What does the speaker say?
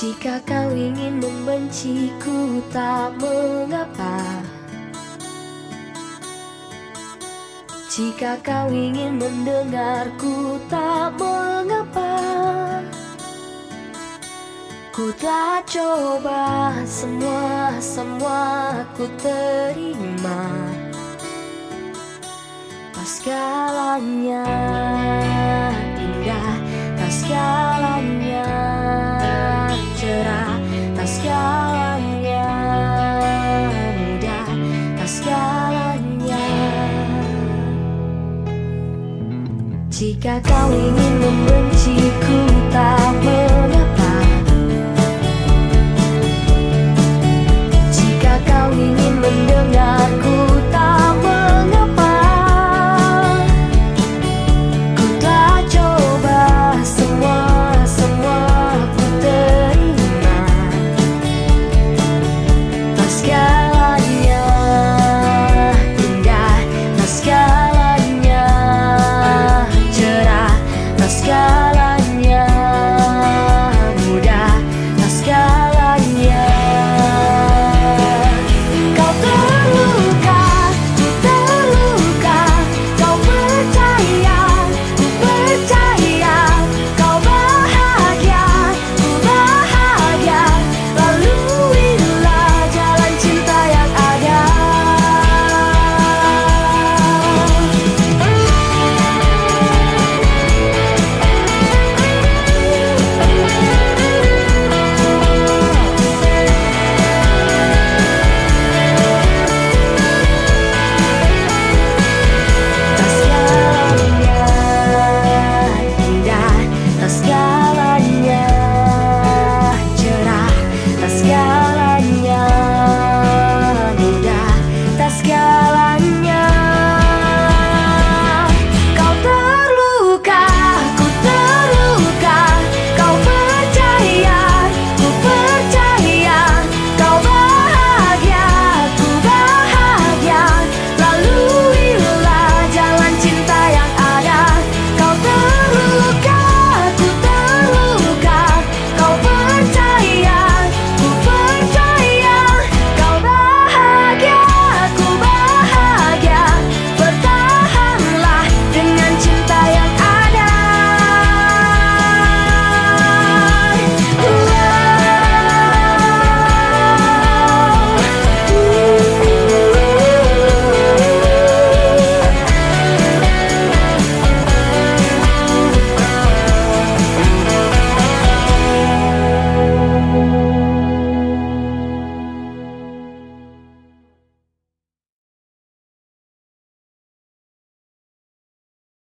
Jika kau ingin membenciku tak mengapa. Jika kau ingin mendengarku tak mengapa. Ku telah coba semua, semua ku terima. Tak indah, tak segalanya Jika kau ingin tak